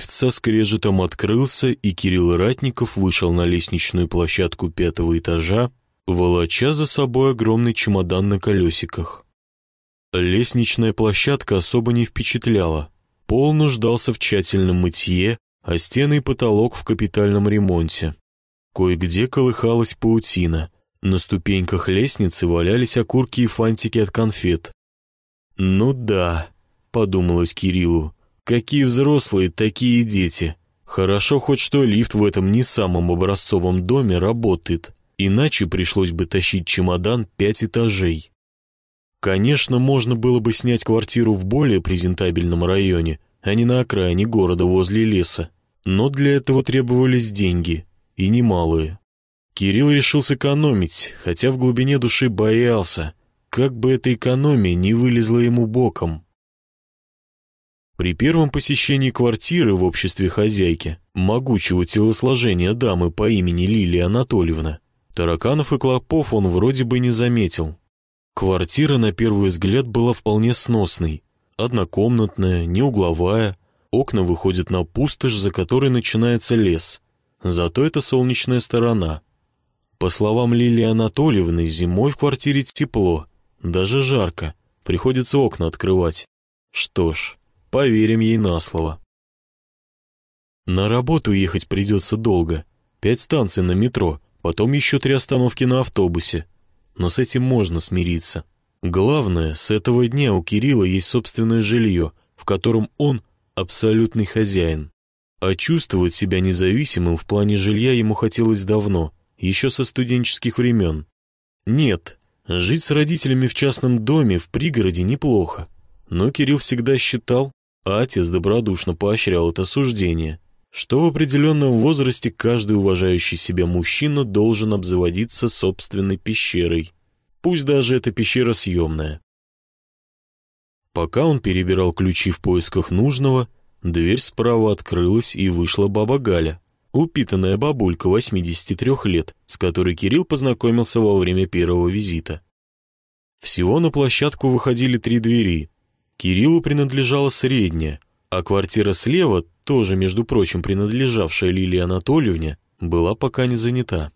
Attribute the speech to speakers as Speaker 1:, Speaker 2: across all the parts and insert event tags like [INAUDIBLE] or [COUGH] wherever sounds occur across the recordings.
Speaker 1: Лифт со скрежетом открылся, и Кирилл Ратников вышел на лестничную площадку пятого этажа, волоча за собой огромный чемодан на колесиках. Лестничная площадка особо не впечатляла. Пол нуждался в тщательном мытье, а стены и потолок в капитальном ремонте. Кое-где колыхалась паутина. На ступеньках лестницы валялись окурки и фантики от конфет. «Ну да», — подумалось Кириллу, — «какие взрослые, такие дети. Хорошо хоть что лифт в этом не самом образцовом доме работает, иначе пришлось бы тащить чемодан пять этажей». Конечно, можно было бы снять квартиру в более презентабельном районе, а не на окраине города возле леса. Но для этого требовались деньги, и немалые. Кирилл решил сэкономить, хотя в глубине души боялся, как бы эта экономия не вылезла ему боком. При первом посещении квартиры в обществе хозяйки, могучего телосложения дамы по имени Лилия Анатольевна, тараканов и клопов он вроде бы не заметил. Квартира на первый взгляд была вполне сносной. Однокомнатная, не угловая, окна выходят на пустошь, за которой начинается лес. Зато это солнечная сторона. По словам Лилии Анатольевны, зимой в квартире тепло, даже жарко, приходится окна открывать. Что ж, поверим ей на слово. На работу ехать придется долго. Пять станций на метро, потом еще три остановки на автобусе но с этим можно смириться. Главное, с этого дня у Кирилла есть собственное жилье, в котором он абсолютный хозяин. А чувствовать себя независимым в плане жилья ему хотелось давно, еще со студенческих времен. Нет, жить с родителями в частном доме в пригороде неплохо, но Кирилл всегда считал, а отец добродушно поощрял это суждение, что в определенном возрасте каждый уважающий себя мужчина должен обзаводиться собственной пещерой, пусть даже эта пещера съемная. Пока он перебирал ключи в поисках нужного, дверь справа открылась и вышла баба Галя, упитанная бабулька 83 лет, с которой Кирилл познакомился во время первого визита. Всего на площадку выходили три двери. Кириллу принадлежала средняя, а квартира слева, тоже, между прочим, принадлежавшая Лилии Анатольевне, была пока не занята.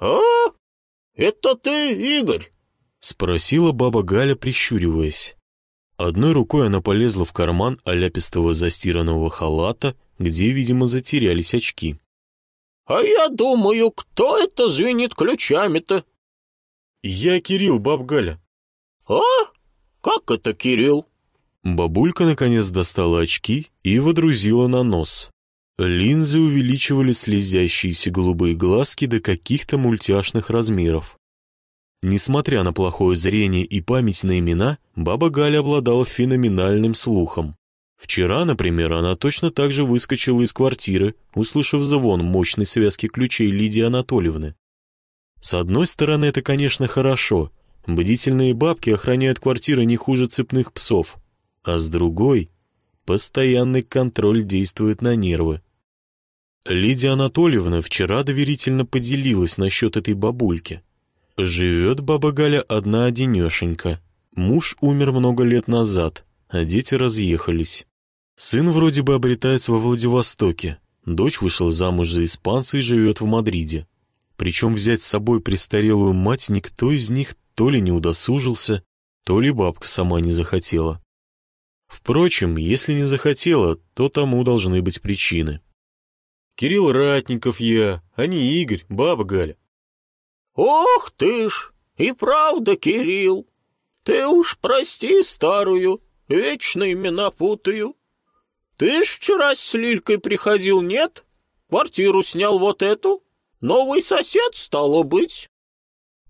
Speaker 2: «А, это ты, Игорь?»
Speaker 1: — спросила баба Галя, прищуриваясь. Одной рукой она полезла в карман оляпистого застиранного халата, где, видимо, затерялись очки.
Speaker 2: «А я думаю, кто это звенит ключами-то?»
Speaker 1: «Я Кирилл, баб Галя».
Speaker 2: «А? Как это Кирилл?»
Speaker 1: Бабулька наконец достала очки и водрузила на нос. Линзы увеличивали слезящиеся голубые глазки до каких-то мультяшных размеров. Несмотря на плохое зрение и память на имена, баба Галя обладала феноменальным слухом. Вчера, например, она точно так же выскочила из квартиры, услышав звон мощной связки ключей Лидии Анатольевны. С одной стороны, это, конечно, хорошо. Бдительные бабки охраняют квартиры не хуже цепных псов а с другой — постоянный контроль действует на нервы. Лидия Анатольевна вчера доверительно поделилась насчет этой бабульки. Живет баба Галя одна-одинешенька. Муж умер много лет назад, а дети разъехались. Сын вроде бы обретается во Владивостоке. Дочь вышла замуж за испанца и живет в Мадриде. Причем взять с собой престарелую мать никто из них то ли не удосужился, то ли бабка сама не захотела. Впрочем, если не захотела, то тому должны быть причины. Кирилл Ратников я, а не Игорь, баба Галя.
Speaker 2: Ох ты ж, и правда, Кирилл. Ты уж прости старую, вечно имена путаю. Ты ж вчера с Лилькой приходил, нет? Квартиру снял вот эту? Новый сосед, стало быть.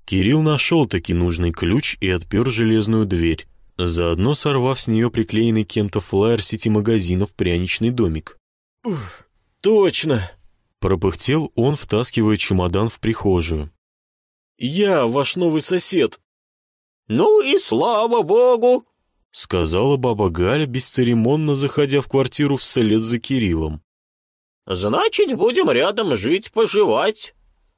Speaker 1: Кирилл нашел таки нужный ключ и отпер железную дверь заодно сорвав с нее приклеенный кем-то флаер сети магазинов «Пряничный домик».
Speaker 3: Ух, точно!»
Speaker 1: Пропыхтел он, втаскивая чемодан в прихожую.
Speaker 3: «Я ваш новый сосед!»
Speaker 2: «Ну и слава богу!»
Speaker 1: — сказала баба Галя, бесцеремонно заходя в квартиру вслед за Кириллом.
Speaker 2: «Значит, будем рядом жить-поживать.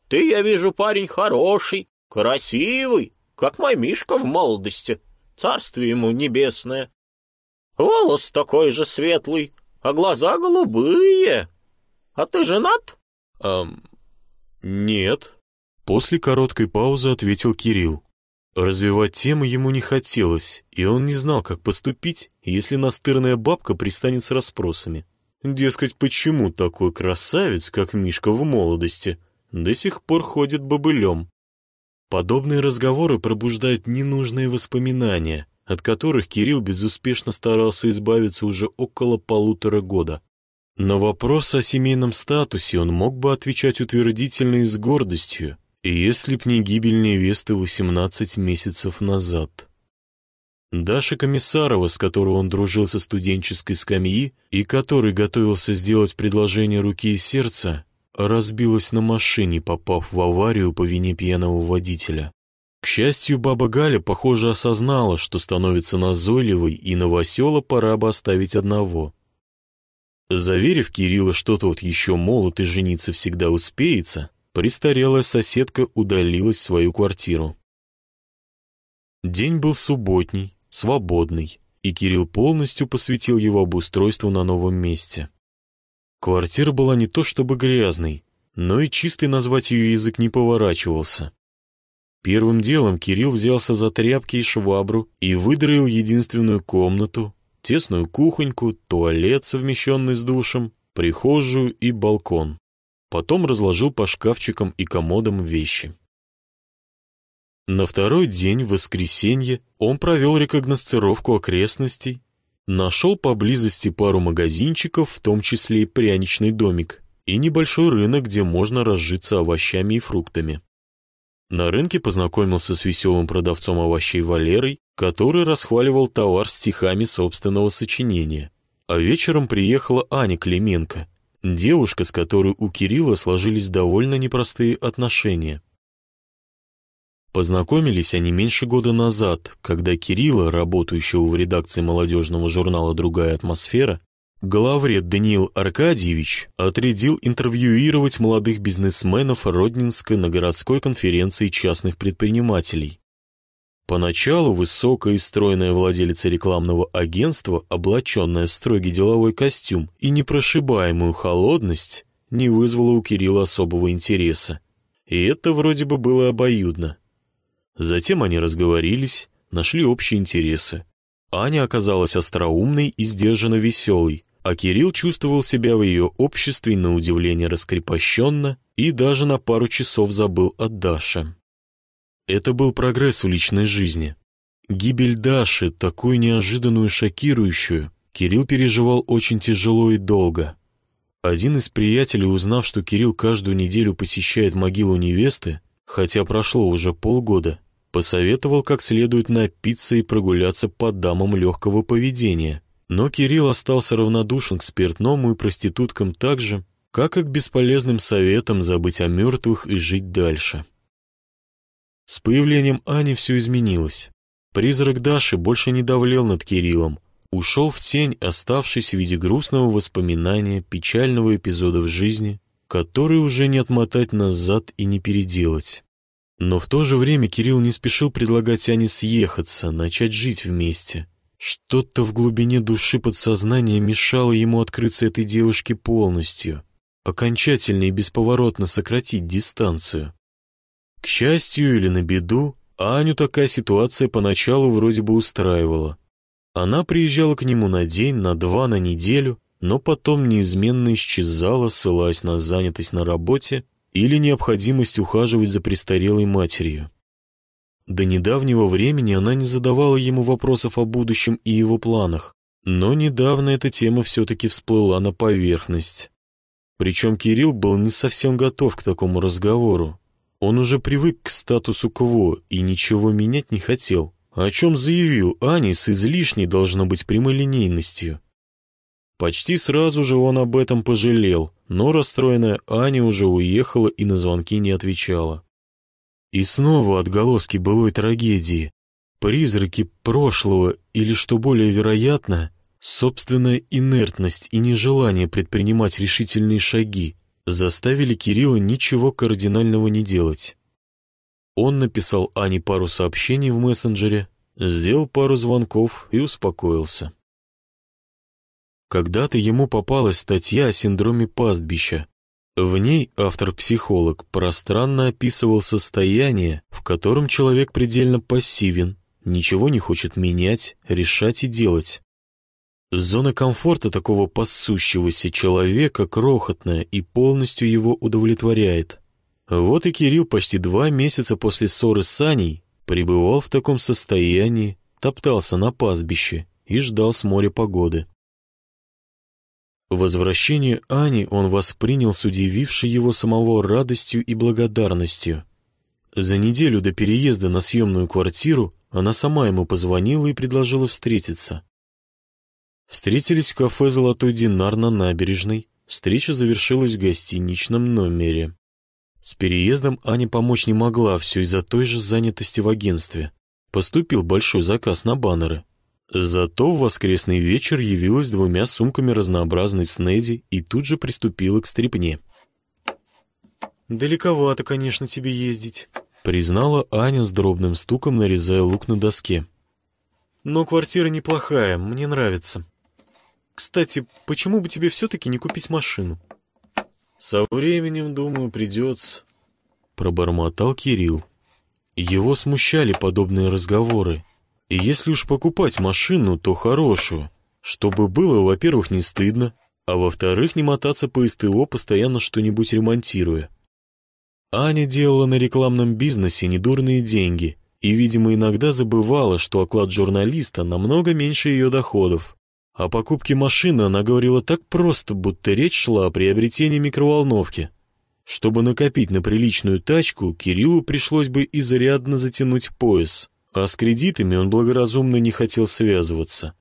Speaker 2: Ты, я вижу, парень хороший, красивый, как мой Мишка в молодости» царствие ему небесное. Волос такой же светлый, а глаза голубые. А ты женат?»
Speaker 1: «Эм, нет». После короткой паузы ответил Кирилл. Развивать тему ему не хотелось, и он не знал, как поступить, если настырная бабка пристанет с расспросами. Дескать, почему такой красавец, как Мишка в молодости, до сих пор ходит бобылем? Подобные разговоры пробуждают ненужные воспоминания, от которых Кирилл безуспешно старался избавиться уже около полутора года. На вопрос о семейном статусе он мог бы отвечать утвердительно и с гордостью, если б не гибель невесты 18 месяцев назад. Даша Комиссарова, с которой он дружил со студенческой скамьи и который готовился сделать предложение руки и сердца, разбилась на машине, попав в аварию по вине пьяного водителя. К счастью, баба Галя, похоже, осознала, что становится назойливой, и новосела пора бы оставить одного. Заверив Кирилла, что тот еще молод и жениться всегда успеется, престарелая соседка удалилась в свою квартиру. День был субботний, свободный, и Кирилл полностью посвятил его обустройству на новом месте. Квартира была не то чтобы грязной, но и чистой назвать ее язык не поворачивался. Первым делом Кирилл взялся за тряпки и швабру и выдроил единственную комнату, тесную кухоньку, туалет, совмещенный с душем, прихожую и балкон. Потом разложил по шкафчикам и комодам вещи. На второй день, в воскресенье, он провел рекогносцировку окрестностей, нашел поблизости пару магазинчиков, в том числе и пряничный домик, и небольшой рынок, где можно разжиться овощами и фруктами. На рынке познакомился с веселым продавцом овощей Валерой, который расхваливал товар стихами собственного сочинения. А вечером приехала Аня Клименко, девушка, с которой у Кирилла сложились довольно непростые отношения. Познакомились они меньше года назад, когда Кирилла, работающего в редакции молодежного журнала «Другая атмосфера», Главред Даниил Аркадьевич отрядил интервьюировать молодых бизнесменов Роднинской на городской конференции частных предпринимателей. Поначалу высокая и стройная владелица рекламного агентства, облаченная в строгий деловой костюм и непрошибаемую холодность, не вызвала у Кирилла особого интереса. И это вроде бы было обоюдно. Затем они разговорились, нашли общие интересы. Аня оказалась остроумной и сдержанно веселой, а Кирилл чувствовал себя в ее обществе на удивление раскрепощенно и даже на пару часов забыл о Даше. Это был прогресс в личной жизни. Гибель Даши, такую неожиданную шокирующую, Кирилл переживал очень тяжело и долго. Один из приятелей, узнав, что Кирилл каждую неделю посещает могилу невесты, хотя прошло уже полгода, посоветовал как следует напиться и прогуляться по дамам легкого поведения – но Кирилл остался равнодушен к спиртному и проституткам так же, как и к бесполезным советам забыть о мертвых и жить дальше. С появлением Ани все изменилось. Призрак Даши больше не давлел над Кириллом, ушел в тень, оставшись в виде грустного воспоминания печального эпизода в жизни, который уже не отмотать назад и не переделать. Но в то же время Кирилл не спешил предлагать Ане съехаться, начать жить вместе — что-то в глубине души подсознания мешало ему открыться этой девушке полностью, окончательно и бесповоротно сократить дистанцию. К счастью или на беду, Аню такая ситуация поначалу вроде бы устраивала. Она приезжала к нему на день, на два, на неделю, но потом неизменно исчезала, ссылаясь на занятость на работе или необходимость ухаживать за престарелой матерью. До недавнего времени она не задавала ему вопросов о будущем и его планах, но недавно эта тема все-таки всплыла на поверхность. Причем Кирилл был не совсем готов к такому разговору. Он уже привык к статусу КВО и ничего менять не хотел, о чем заявил Ане с излишней должно быть прямолинейностью. Почти сразу же он об этом пожалел, но расстроенная Аня уже уехала и на звонки не отвечала. И снова отголоски былой трагедии, призраки прошлого или, что более вероятно, собственная инертность и нежелание предпринимать решительные шаги заставили Кирилла ничего кардинального не делать. Он написал Ане пару сообщений в мессенджере, сделал пару звонков и успокоился. Когда-то ему попалась статья о синдроме пастбища. В ней автор-психолог пространно описывал состояние, в котором человек предельно пассивен, ничего не хочет менять, решать и делать. Зона комфорта такого пассущегося человека крохотная и полностью его удовлетворяет. Вот и Кирилл почти два месяца после ссоры с Аней пребывал в таком состоянии, топтался на пастбище и ждал с моря погоды. Возвращение Ани он воспринял с удивившей его самого радостью и благодарностью. За неделю до переезда на съемную квартиру она сама ему позвонила и предложила встретиться. Встретились в кафе «Золотой динар» на набережной. Встреча завершилась в гостиничном номере. С переездом Аня помочь не могла, все из-за той же занятости в агентстве. Поступил большой заказ на баннеры. Зато в воскресный вечер явилась двумя сумками разнообразной снеди и тут же приступила к стрипне.
Speaker 3: «Далековато, конечно, тебе ездить», —
Speaker 1: признала Аня с дробным стуком, нарезая лук на доске.
Speaker 3: «Но квартира неплохая, мне нравится. Кстати, почему бы тебе все-таки не купить машину?»
Speaker 1: «Со временем, думаю, придется», — пробормотал Кирилл. Его смущали подобные разговоры. И если уж покупать машину, то хорошую, чтобы было, во-первых, не стыдно, а во-вторых, не мотаться по СТО, постоянно что-нибудь ремонтируя. Аня делала на рекламном бизнесе недурные деньги и, видимо, иногда забывала, что оклад журналиста намного меньше ее доходов. О покупке машины она говорила так просто, будто речь шла о приобретении микроволновки. Чтобы накопить на приличную тачку, Кириллу пришлось бы изрядно затянуть пояс, а с кредитами он благоразумно не хотел связываться.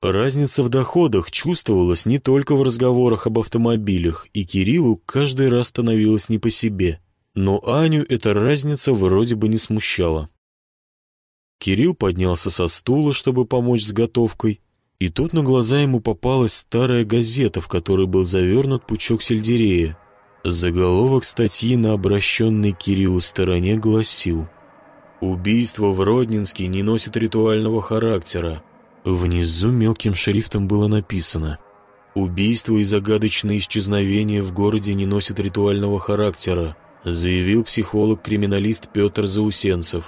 Speaker 1: Разница в доходах чувствовалась не только в разговорах об автомобилях, и Кириллу каждый раз становилось не по себе. Но Аню эта разница вроде бы не смущала. Кирилл поднялся со стула, чтобы помочь с готовкой, и тут на глаза ему попалась старая газета, в которой был завернут пучок сельдерея. Заголовок статьи на обращенной Кириллу стороне гласил «Убийство в Роднинске не носит ритуального характера». Внизу мелким шрифтом было написано «Убийство и загадочные исчезновения в городе не носят ритуального характера», заявил психолог-криминалист Петр Заусенцев.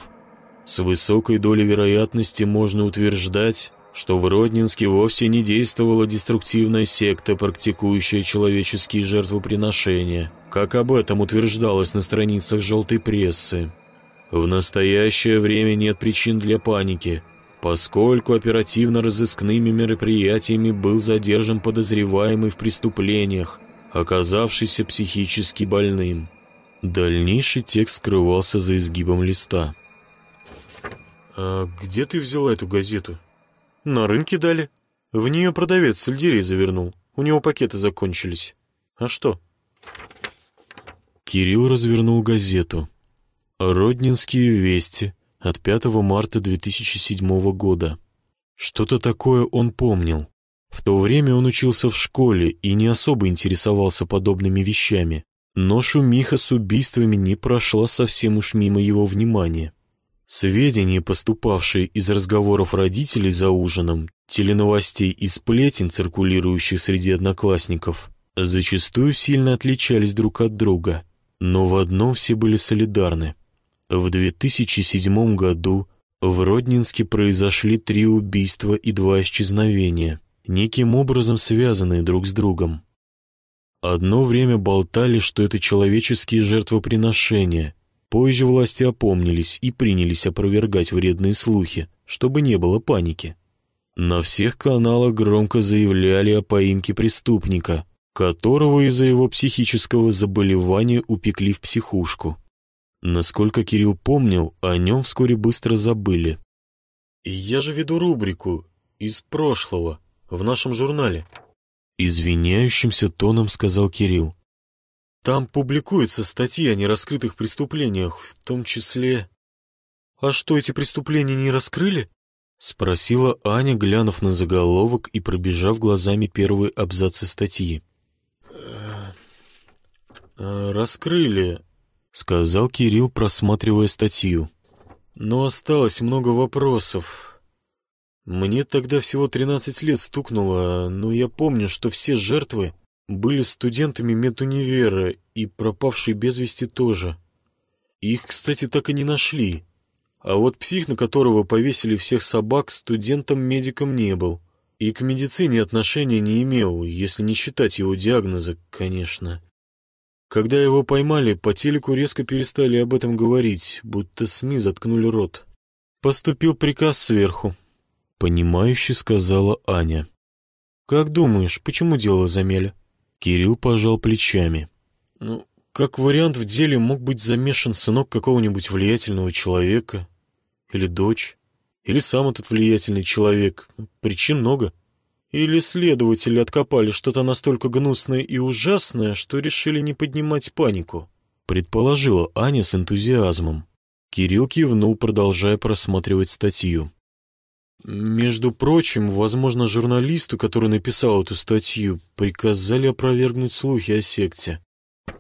Speaker 1: С высокой долей вероятности можно утверждать, что в Роднинске вовсе не действовала деструктивная секта, практикующая человеческие жертвоприношения, как об этом утверждалось на страницах желтой прессы. В настоящее время нет причин для паники, поскольку оперативно-розыскными мероприятиями был задержан подозреваемый в преступлениях, оказавшийся психически больным. Дальнейший текст скрывался за изгибом листа.
Speaker 3: «А где ты взяла эту газету?» На рынке дали. В нее продавец сельдерей завернул. У него пакеты закончились. А что?
Speaker 1: Кирилл развернул газету. «Роднинские вести» от 5 марта 2007 года. Что-то такое он помнил. В то время он учился в школе и не особо интересовался подобными вещами. Но шумиха с убийствами не прошла совсем уж мимо его внимания. Сведения, поступавшие из разговоров родителей за ужином, теленовостей и сплетен, циркулирующих среди одноклассников, зачастую сильно отличались друг от друга, но в одном все были солидарны. В 2007 году в Роднинске произошли три убийства и два исчезновения, неким образом связанные друг с другом. Одно время болтали, что это человеческие жертвоприношения – Позже власти опомнились и принялись опровергать вредные слухи, чтобы не было паники. На всех каналах громко заявляли о поимке преступника, которого из-за его психического заболевания упекли в психушку. Насколько Кирилл помнил, о нем вскоре быстро забыли.
Speaker 3: «Я же веду рубрику «Из прошлого» в нашем журнале», —
Speaker 1: извиняющимся тоном сказал Кирилл.
Speaker 3: Там публикуются статьи о нераскрытых преступлениях, в том числе... А что, эти преступления не раскрыли?
Speaker 1: Спросила Аня, глянув на заголовок и пробежав глазами первые абзацы статьи.
Speaker 3: «Э, «Раскрыли», — сказал Кирилл, просматривая статью. «Но осталось много вопросов.
Speaker 1: Мне тогда всего 13 лет стукнуло, но я помню, что все жертвы были студентами медунивера и пропавшие без вести тоже. Их, кстати, так и не нашли. А вот псих, на которого повесили всех собак, студентом-медиком не был. И к медицине отношения не имел, если не считать его диагноза, конечно. Когда его поймали, по телеку резко перестали об этом говорить, будто СМИ заткнули рот. Поступил приказ сверху. Понимающе сказала Аня. «Как думаешь, почему дело замели?» Кирилл пожал плечами. «Ну, как вариант, в деле мог быть замешан сынок какого-нибудь влиятельного человека. Или дочь. Или сам этот влиятельный человек. Причин много. Или следователи откопали что-то настолько гнусное и ужасное, что решили не поднимать панику. Предположила Аня с энтузиазмом. Кирилл кивнул, продолжая просматривать статью. Между прочим, возможно, журналисту, который написал эту статью, приказали опровергнуть слухи о секте.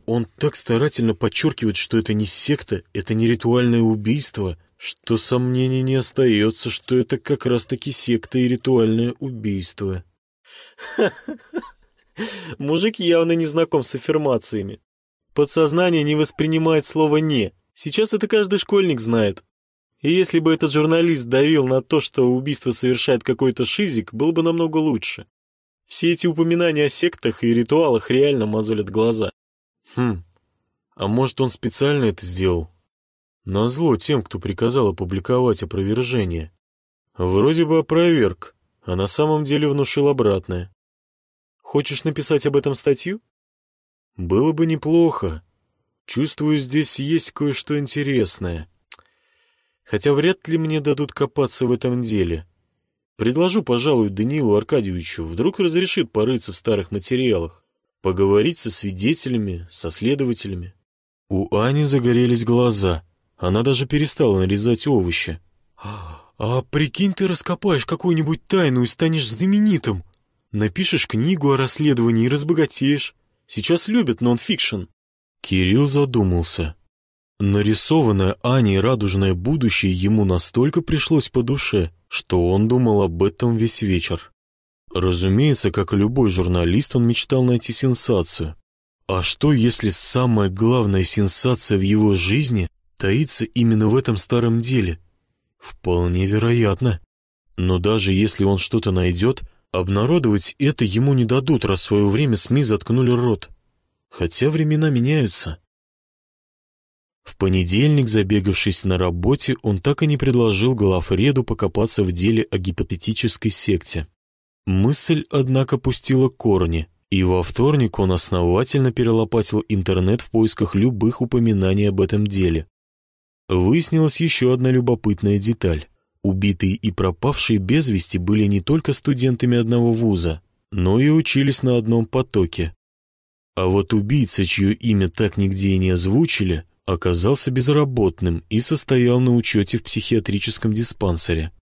Speaker 1: Он так старательно подчеркивает, что это не секта, это не ритуальное убийство, что сомнений не остается, что это как раз-таки секта и ритуальное убийство. [LAUGHS] Мужик явно не знаком с аффирмациями. Подсознание не воспринимает слово «не». Сейчас это каждый школьник знает. И если бы этот журналист давил на то, что убийство совершает какой-то шизик, было бы намного лучше. Все эти упоминания о сектах и ритуалах реально мозолят глаза. Хм, а может он специально это сделал? Назло тем, кто приказал опубликовать опровержение. Вроде бы опроверг, а на самом деле внушил обратное. Хочешь написать об этом статью? Было бы неплохо. Чувствую, здесь есть кое-что интересное хотя вряд ли мне дадут копаться в этом деле. Предложу, пожалуй, Даниилу Аркадьевичу, вдруг разрешит порыться в старых материалах, поговорить со свидетелями, со следователями. У Ани загорелись глаза, она даже перестала нарезать овощи. «А прикинь, ты раскопаешь какую-нибудь тайну и станешь знаменитым. Напишешь книгу о расследовании и разбогатеешь. Сейчас любят нон-фикшн». Кирилл задумался. Нарисованное Аней радужное будущее ему настолько пришлось по душе, что он думал об этом весь вечер. Разумеется, как и любой журналист, он мечтал найти сенсацию. А что, если самая главная сенсация в его жизни таится именно в этом старом деле? Вполне вероятно. Но даже если он что-то найдет, обнародовать это ему не дадут, раз в свое время СМИ заткнули рот. Хотя времена меняются. В понедельник, забегавшись на работе, он так и не предложил главреду покопаться в деле о гипотетической секте. Мысль, однако, пустила корни, и во вторник он основательно перелопатил интернет в поисках любых упоминаний об этом деле. Выяснилась еще одна любопытная деталь. Убитые и пропавшие без вести были не только студентами одного вуза, но и учились на одном потоке. А вот убийца, чье имя так нигде и не озвучили, оказался безработным и состоял на учете в психиатрическом диспансере.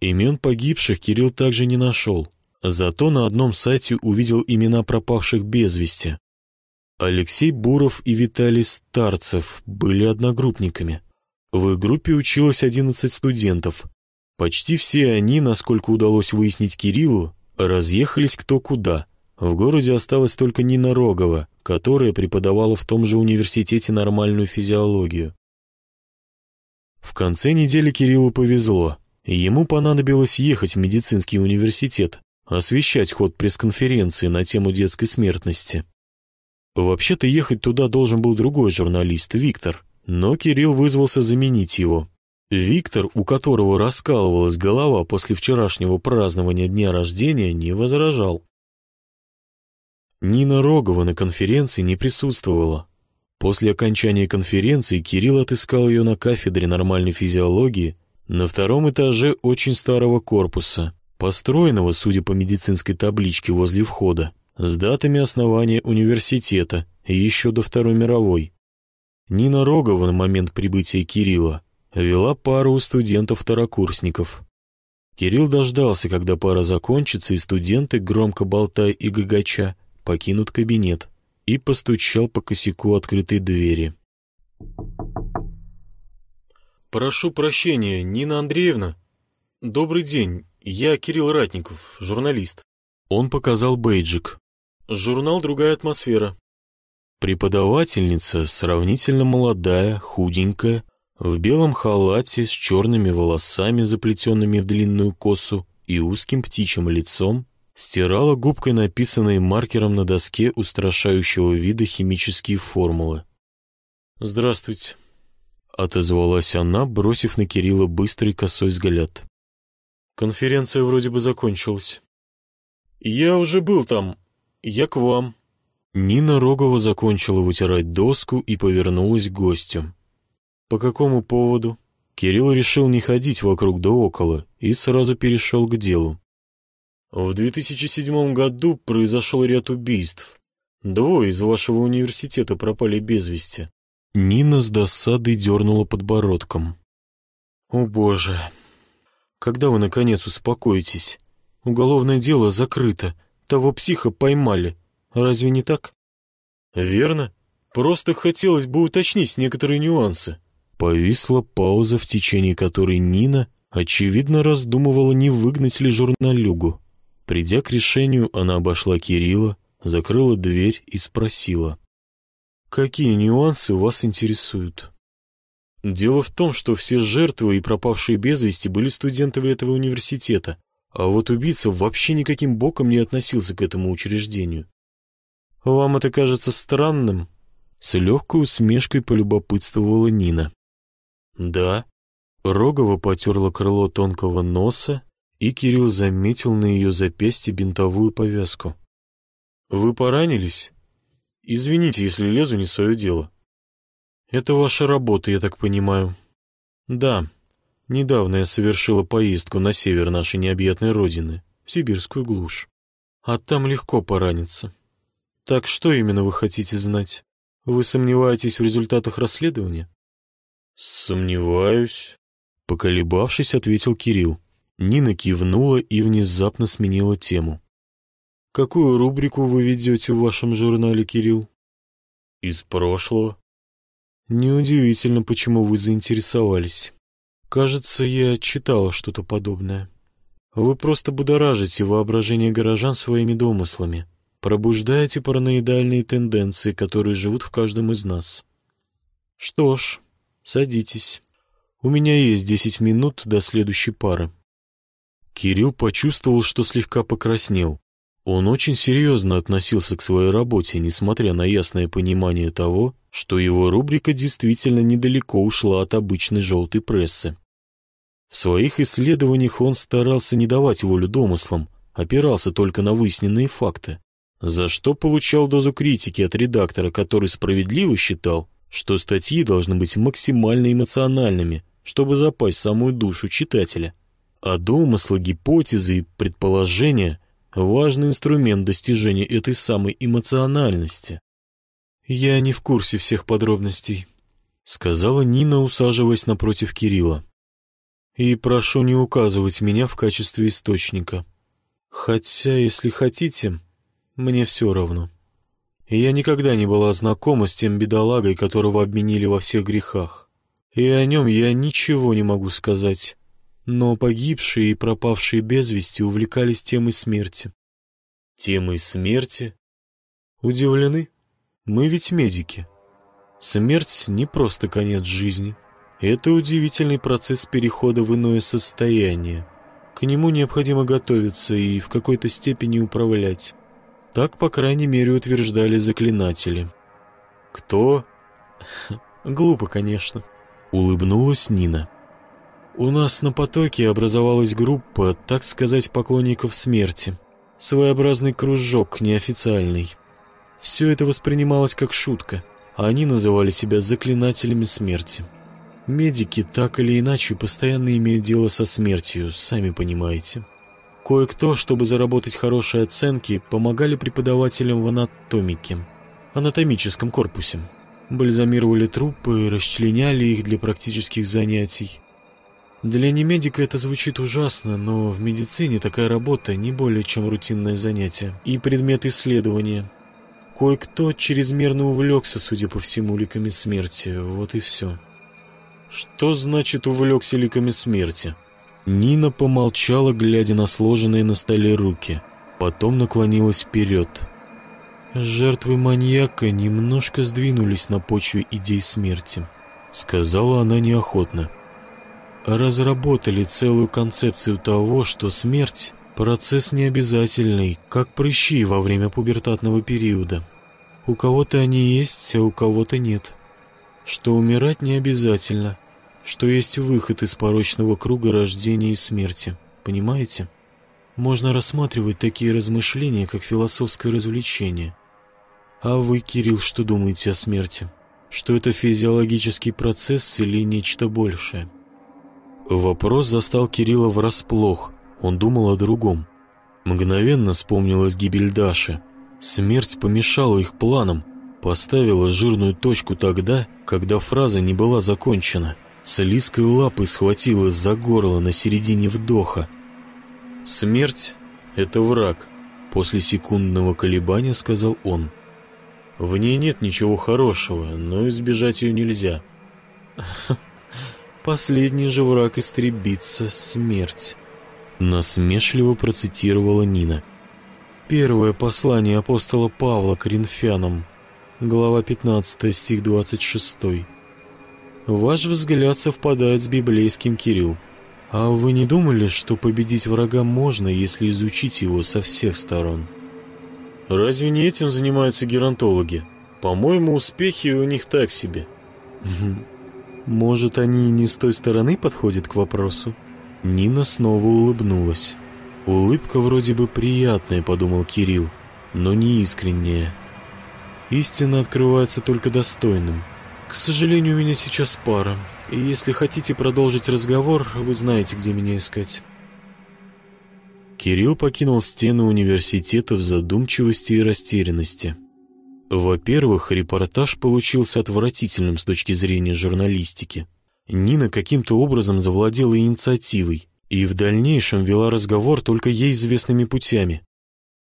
Speaker 1: Имен погибших Кирилл также не нашел, зато на одном сайте увидел имена пропавших без вести. Алексей Буров и Виталий Старцев были одногруппниками. В их группе училось 11 студентов. Почти все они, насколько удалось выяснить Кириллу, разъехались кто куда. В городе осталась только Нина Рогова, которая преподавала в том же университете нормальную физиологию. В конце недели Кириллу повезло. Ему понадобилось ехать в медицинский университет, освещать ход пресс-конференции на тему детской смертности. Вообще-то ехать туда должен был другой журналист, Виктор, но Кирилл вызвался заменить его. Виктор, у которого раскалывалась голова после вчерашнего празднования дня рождения, не возражал. Нина Рогова на конференции не присутствовала. После окончания конференции Кирилл отыскал ее на кафедре нормальной физиологии на втором этаже очень старого корпуса, построенного, судя по медицинской табличке возле входа, с датами основания университета еще до Второй мировой. Нина Рогова на момент прибытия Кирилла вела пару у студентов-второкурсников. Кирилл дождался, когда пара закончится, и студенты, громко болтая и гагача, покинут кабинет и постучал по косяку открытой двери. «Прошу прощения, Нина Андреевна. Добрый день. Я Кирилл Ратников, журналист.
Speaker 4: Он показал бейджик.
Speaker 1: Журнал «Другая атмосфера».
Speaker 4: Преподавательница сравнительно молодая, худенькая, в белом халате с черными волосами, заплетенными в длинную косу, и узким птичьим лицом, стирала губкой написанные маркером на доске устрашающего вида химические формулы.
Speaker 1: «Здравствуйте», —
Speaker 4: отозвалась она, бросив на Кирилла быстрый косой взгляд.
Speaker 1: «Конференция вроде бы закончилась. Я уже был там. Я к вам».
Speaker 4: Нина Рогова закончила вытирать доску и повернулась к гостю.
Speaker 1: «По какому поводу?»
Speaker 4: Кирилл решил не ходить вокруг да около и сразу перешел к делу.
Speaker 1: В 2007 году произошел ряд убийств. Двое из вашего университета пропали без вести.
Speaker 4: Нина с досадой дернула подбородком.
Speaker 1: «О, Боже! Когда вы, наконец, успокоитесь? Уголовное дело закрыто. Того психа поймали. Разве не так?» «Верно. Просто хотелось бы уточнить некоторые нюансы».
Speaker 4: Повисла пауза, в течение которой Нина, очевидно, раздумывала, не выгнать ли журналюгу. Придя к решению, она обошла Кирилла, закрыла дверь и спросила.
Speaker 1: Какие нюансы вас интересуют? Дело в том, что все жертвы и пропавшие без вести были студентами этого университета, а вот убийца вообще никаким боком не относился к этому учреждению. Вам это кажется странным?
Speaker 4: С легкой усмешкой полюбопытствовала Нина.
Speaker 1: Да.
Speaker 4: Рогова потерла крыло тонкого носа, и Кирилл заметил на ее запястье бинтовую повязку.
Speaker 1: «Вы поранились?» Извините, если лезу не свое дело. Это ваша работа, я так понимаю. Да, недавно я совершила поездку на север нашей необъятной родины, в сибирскую глушь. А там легко пораниться. Так что именно вы хотите знать? Вы сомневаетесь в результатах расследования? Сомневаюсь.
Speaker 4: Поколебавшись, ответил Кирилл. Нина кивнула и внезапно сменила тему.
Speaker 1: Какую рубрику вы ведете в вашем журнале, Кирилл?
Speaker 5: Из прошлого.
Speaker 1: Неудивительно, почему вы заинтересовались. Кажется, я читала что-то подобное. Вы просто будоражите воображение горожан своими домыслами, пробуждаете параноидальные тенденции, которые живут в каждом из нас. Что ж, садитесь. У меня есть десять минут до следующей пары.
Speaker 4: Кирилл почувствовал, что слегка покраснел. Он очень серьезно относился к своей работе, несмотря на ясное понимание того, что его рубрика действительно недалеко ушла от обычной желтой прессы. В своих исследованиях он старался не давать волю домыслам, опирался только на выясненные факты, за что получал дозу критики от редактора, который справедливо считал, что статьи должны быть максимально эмоциональными, чтобы запасть в самую душу читателя. А домыслы, гипотезы и предположения важный инструмент достижения этой самой эмоциональности.
Speaker 1: «Я не в курсе всех подробностей», —
Speaker 4: сказала Нина, усаживаясь напротив Кирилла.
Speaker 1: «И прошу не указывать меня в качестве источника. Хотя, если хотите, мне все равно. Я никогда не была знакома с тем бедолагой, которого обменили во всех грехах. И о нем я ничего не могу сказать но погибшие и пропавшие без вести увлекались темой смерти.
Speaker 4: Темой смерти?
Speaker 1: Удивлены? Мы ведь медики. Смерть не просто конец жизни. Это удивительный процесс перехода в иное состояние. К нему необходимо готовиться и в какой-то степени управлять. Так, по крайней мере, утверждали заклинатели.
Speaker 4: Кто? [LAUGHS]
Speaker 1: Глупо, конечно.
Speaker 4: Улыбнулась Нина.
Speaker 1: У нас на потоке образовалась группа, так сказать, поклонников смерти. Своеобразный кружок, неофициальный. Все это воспринималось как шутка, а они называли себя заклинателями смерти. Медики так или иначе постоянно имеют дело со смертью, сами понимаете. Кое-кто, чтобы заработать хорошие оценки, помогали преподавателям в анатомике, анатомическом корпусе. Бальзамировали трупы, расчленяли их для практических занятий. Для немедика это звучит ужасно, но в медицине такая работа не более чем рутинное занятие и предмет исследования. Кое-кто чрезмерно увлекся, судя по всему, ликами смерти, вот и все.
Speaker 4: Что значит увлекся ликами смерти?
Speaker 1: Нина помолчала, глядя на сложенные на столе руки. Потом наклонилась вперед. «Жертвы маньяка немножко сдвинулись на почве идей смерти», — сказала она неохотно. «Разработали целую концепцию того, что смерть — процесс необязательный, как прыщи во время пубертатного периода. У кого-то они есть, а у кого-то нет. Что умирать не обязательно, что есть выход из порочного круга рождения и смерти. Понимаете? Можно рассматривать такие размышления, как философское развлечение. А вы, Кирилл, что думаете о смерти? Что это физиологический процесс или нечто большее? Вопрос застал Кирилла врасплох. Он думал о другом. Мгновенно вспомнилась гибель Даши. Смерть помешала их планам, поставила жирную точку тогда, когда фраза не была закончена. С лиской лапой схватилась за горло на середине вдоха. «Смерть — это враг», — после секундного колебания сказал он. В ней нет ничего хорошего, но избежать ее нельзя. Последний же враг истребится — смерть. Насмешливо процитировала Нина. Первое послание апостола Павла Коринфянам, глава 15, стих 26. Ваш взгляд совпадает с библейским Кирилл. А вы не думали, что победить врага можно, если изучить его со всех сторон? Разве не этим занимаются геронтологи? По-моему, успехи у них так себе. Может, они не с той стороны подходят к вопросу? Нина снова улыбнулась. Улыбка вроде бы приятная, подумал Кирилл, но не искренняя. Истина открывается только достойным. К сожалению, у меня сейчас пара, и если хотите продолжить разговор, вы знаете, где меня искать. Кирилл покинул стены университета в задумчивости и растерянности. Во-первых, репортаж получился отвратительным с точки зрения журналистики. Нина каким-то образом завладела инициативой и в дальнейшем вела разговор только ей известными путями.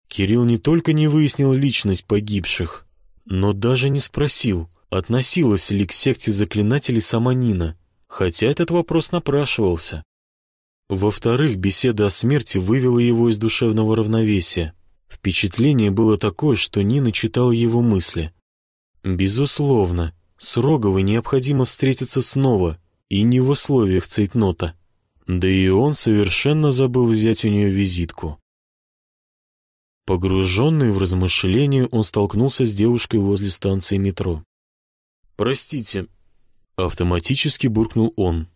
Speaker 1: Кирилл не только не выяснил личность погибших, но даже не спросил, относилась ли к секте заклинателей сама Нина, хотя этот вопрос напрашивался. Во-вторых, беседа о смерти вывела его из душевного равновесия. Впечатление было такое, что Нина читала его мысли. Безусловно, с Роговой необходимо встретиться снова, и не в условиях цейтнота. Да и он совершенно забыл взять у нее визитку. Погруженный в размышления, он столкнулся с девушкой возле станции метро. «Простите», — автоматически буркнул он.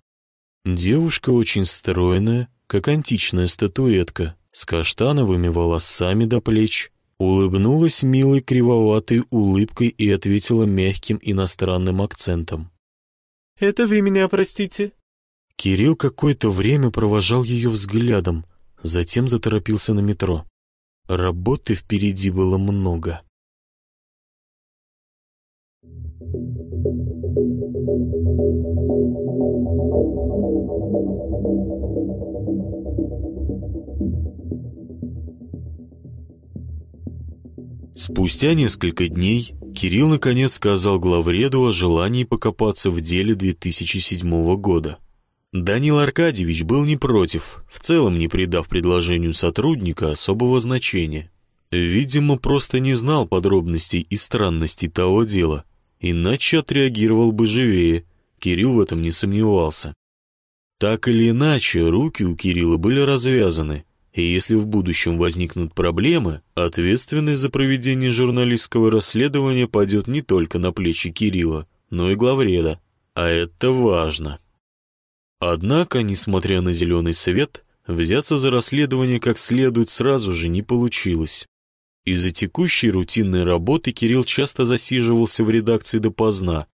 Speaker 1: Девушка очень стройная, как античная статуэтка, с каштановыми волосами до плеч, улыбнулась милой кривоватой улыбкой и ответила мягким иностранным акцентом.
Speaker 3: «Это вы меня простите?»
Speaker 1: Кирилл какое-то время провожал ее взглядом, затем заторопился на метро. Работы впереди было много. Спустя несколько дней Кирилл наконец сказал главреду о желании покопаться в деле 2007 года. Данил Аркадьевич был не против, в целом не придав предложению сотрудника особого значения. Видимо, просто не знал подробностей и странностей того дела, иначе отреагировал бы живее, Кирилл в этом не сомневался. Так или иначе, руки у Кирилла были развязаны, и если в будущем возникнут проблемы, ответственность за проведение журналистского расследования падет не только на плечи Кирилла, но и главреда. А это важно. Однако, несмотря на зеленый свет, взяться за расследование как следует сразу же не получилось. Из-за текущей рутинной работы Кирилл часто засиживался в редакции допоздна,